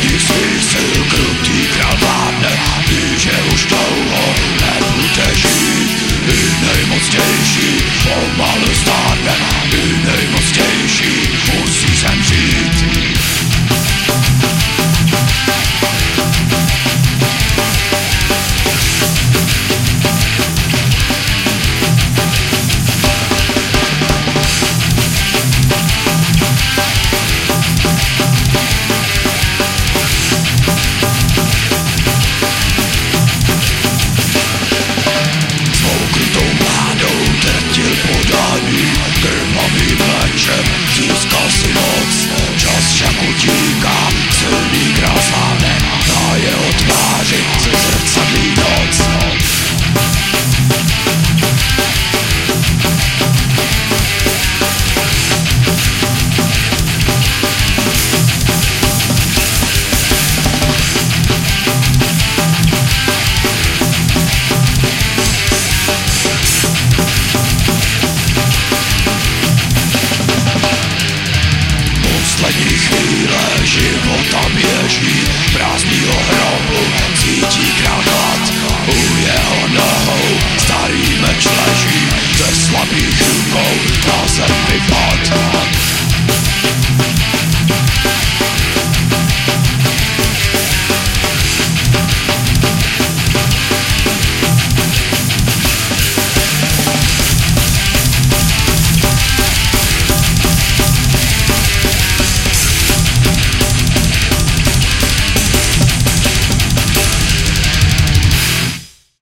posledních svých sil Sundays